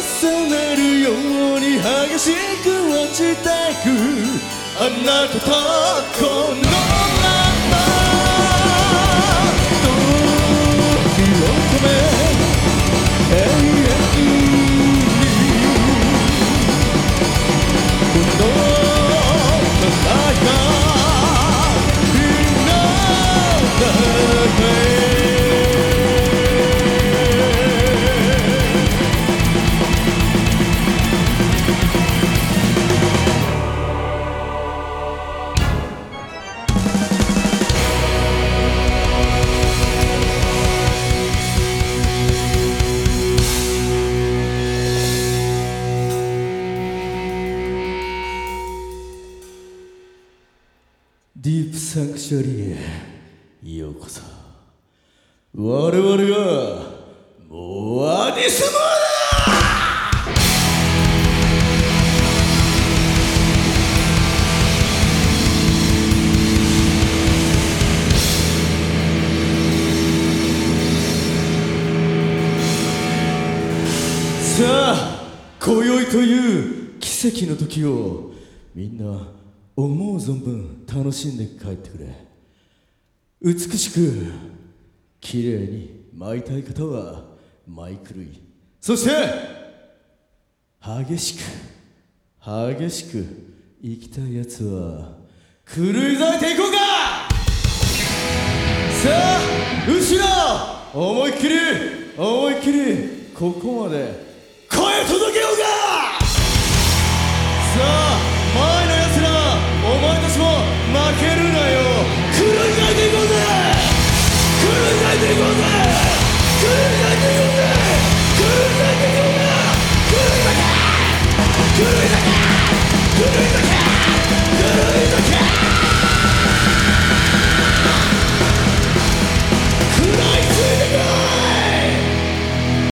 重ねるように激しく落ちてく。あなたとこのディープサンクチュアリへようこそ。我々がモアディスモアださあ今宵という奇跡の時をみんな思う存分楽しんで帰ってくれ。美しく綺麗に舞いたい方は舞い狂い。そして激しく激しく生きたいやつは狂い咲いていこうか。さあ後ろ思いっきり思いっきりここまで声届けようか。さあ